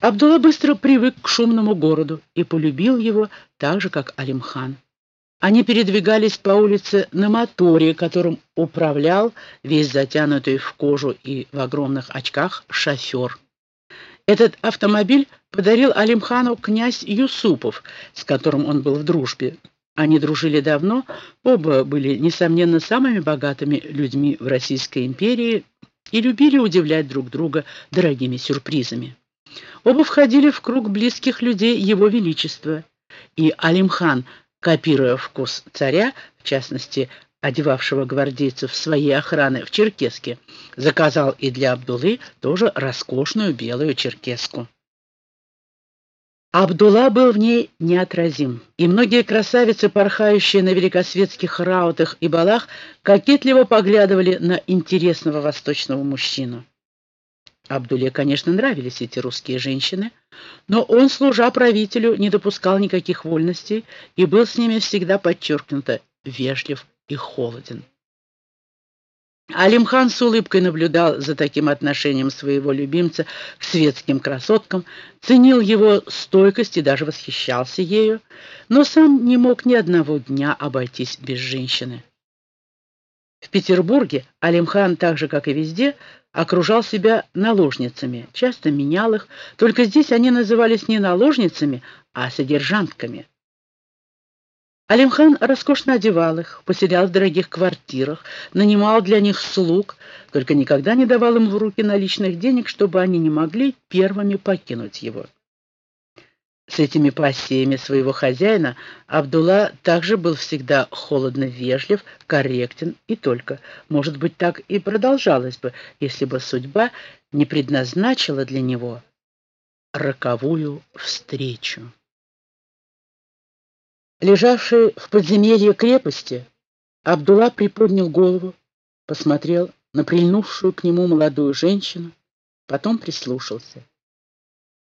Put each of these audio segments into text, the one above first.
Абдулла быстро привык к шумному городу и полюбил его так же, как Алимхан. Они передвигались по улице на моторе, которым управлял весь затянутый в кожу и в огромных очках шофер. Этот автомобиль подарил Алимхану князь Юсупов, с которым он был в дружбе. Они дружили давно, оба были, несомненно, самыми богатыми людьми в Российской империи и любили удивлять друг друга дорогими сюрпризами. Оба входили в круг близких людей Его Величества, и Алимхан, копируя вкус царя, в частности, одевавшего гвардейцев своей охраны в черкеске, заказал и для Абдулы тоже роскошную белую черкеску. Абдулла был в ней неотразим, и многие красавицы, порхающие на великосветских раутах и балах, кокетливо поглядывали на интересного восточного мужчину. Абдуле, конечно, нравились эти русские женщины, но он, служа правителю, не допускал никаких вольностей и был с ними всегда подчеркнуто вежлив и холоден. Алимхан с улыбкой наблюдал за таким отношением своего любимца к светским красоткам, ценил его стойкость и даже восхищался ею, но сам не мог ни одного дня обойтись без женщины. В Петербурге Алимхан, так же как и везде, окружал себя наложницами, часто менял их, только здесь они назывались не наложницами, а содержантками. Алимхан роскошно одевал их, поселял в дорогих квартирах, нанимал для них слуг, только никогда не давал им в руки наличных денег, чтобы они не могли первыми покинуть его. С этими пассиями своего хозяина Абдулла также был всегда холодно вежлив, корректен и только. Может быть, так и продолжалось бы, если бы судьба не предназначила для него роковую встречу. Лежавший в подземелье крепости, Абдулла приподнял голову, посмотрел на прильнувшую к нему молодую женщину, потом прислушался.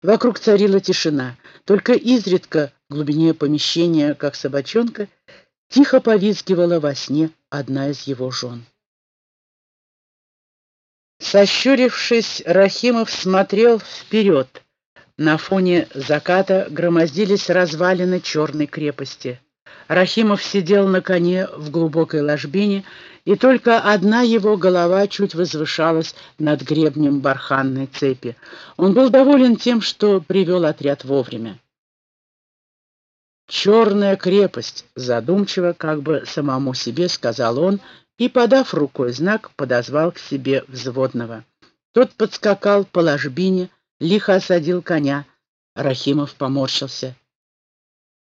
Вокруг царила тишина, только изредка в глубине помещения, как собачонка, тихо повизгивала во сне одна из его жен. Сощурившись, Рахимов смотрел вперед. На фоне заката громоздились развалины черной крепости. Рахимов сидел на коне в глубокой ложбине, и только одна его голова чуть возвышалась над гребнем барханной цепи. Он был доволен тем, что привел отряд вовремя. «Черная крепость», — задумчиво, как бы самому себе сказал он, и, подав рукой знак, подозвал к себе взводного. Тот подскакал по ложбине, лихо осадил коня. Рахимов поморщился.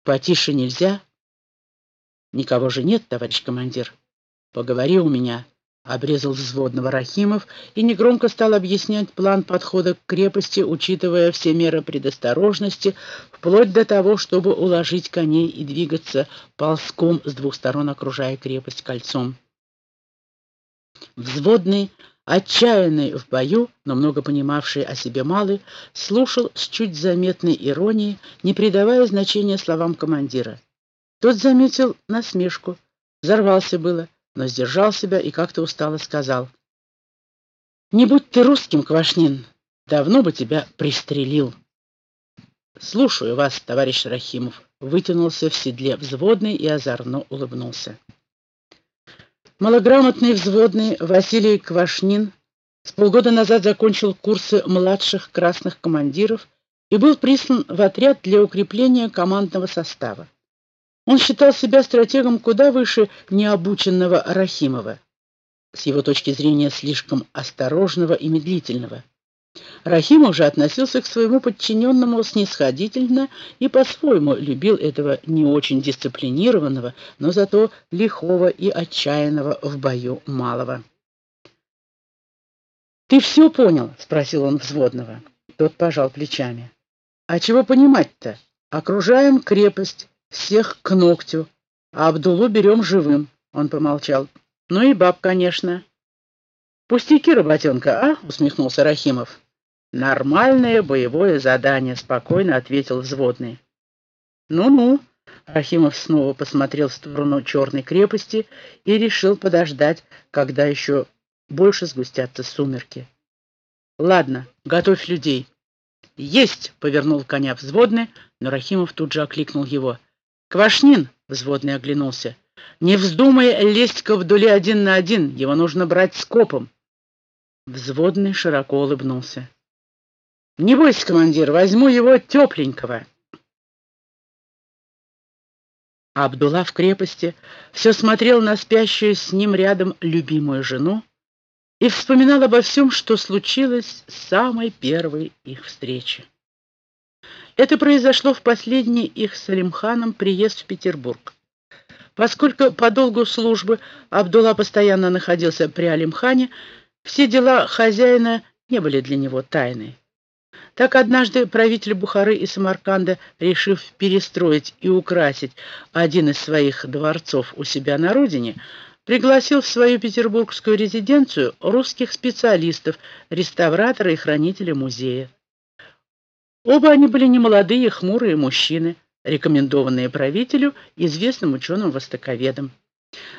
«Потише нельзя?» «Никого же нет, товарищ командир». «Поговори у меня», — обрезал взводного Рахимов и негромко стал объяснять план подхода к крепости, учитывая все меры предосторожности, вплоть до того, чтобы уложить коней и двигаться ползком с двух сторон, окружая крепость кольцом. Взводный, отчаянный в бою, но много понимавший о себе малый, слушал с чуть заметной иронией, не придавая значения словам командира. Тот заметил насмешку, взорвался было, но сдержал себя и как-то устало сказал. «Не будь ты русским, Квашнин, давно бы тебя пристрелил». «Слушаю вас, товарищ Рахимов», — вытянулся в седле взводный и озорно улыбнулся. Малограмотный взводный Василий Квашнин с полгода назад закончил курсы младших красных командиров и был прислан в отряд для укрепления командного состава. Он считал себя стратегом куда выше необученного Рахимова, с его точки зрения слишком осторожного и медлительного. Рахимов же относился к своему подчиненному снисходительно и по-своему любил этого не очень дисциплинированного, но зато лихого и отчаянного в бою малого. «Ты все понял?» — спросил он взводного. Тот пожал плечами. «А чего понимать-то? Окружаем крепость, всех к ногтю, а Абдулу берем живым, — он помолчал. Ну и баб, конечно. Пустяки, работенка, а? — усмехнулся Рахимов. Нормальное боевое задание, — спокойно ответил взводный. Ну-ну, Рахимов снова посмотрел в сторону черной крепости и решил подождать, когда еще больше сгустятся сумерки. Ладно, готовь людей. «Есть!» — повернул коня взводный, но Рахимов тут же окликнул его. «Квашнин!» — взводный оглянулся. «Не вздумай лезть ко вдоле один на один, его нужно брать скопом!» Взводный широко улыбнулся. «Не бойся, командир, возьму его тепленького!» А Абдулла в крепости все смотрел на спящую с ним рядом любимую жену и вспоминал обо всем, что случилось с самой первой их встречи. Это произошло в последний их с Алимханом приезд в Петербург. Поскольку по долгу службы Абдулла постоянно находился при Алимхане, все дела хозяина не были для него тайной. Так однажды правитель Бухары и Самарканда, решив перестроить и украсить один из своих дворцов у себя на родине, пригласил в свою петербургскую резиденцию русских специалистов, реставратора и хранителя музея. Оба они были немолодые, хмурые мужчины, рекомендованные правителю известным ученым-востоковедом.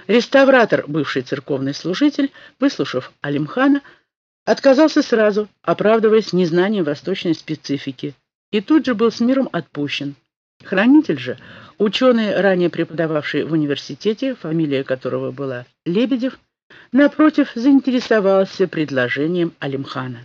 Реставратор, бывший церковный служитель, выслушав Алимхана, Отказался сразу, оправдываясь незнанием восточной специфики, и тут же был с миром отпущен. Хранитель же, ученый, ранее преподававший в университете, фамилия которого была Лебедев, напротив, заинтересовался предложением Алимхана.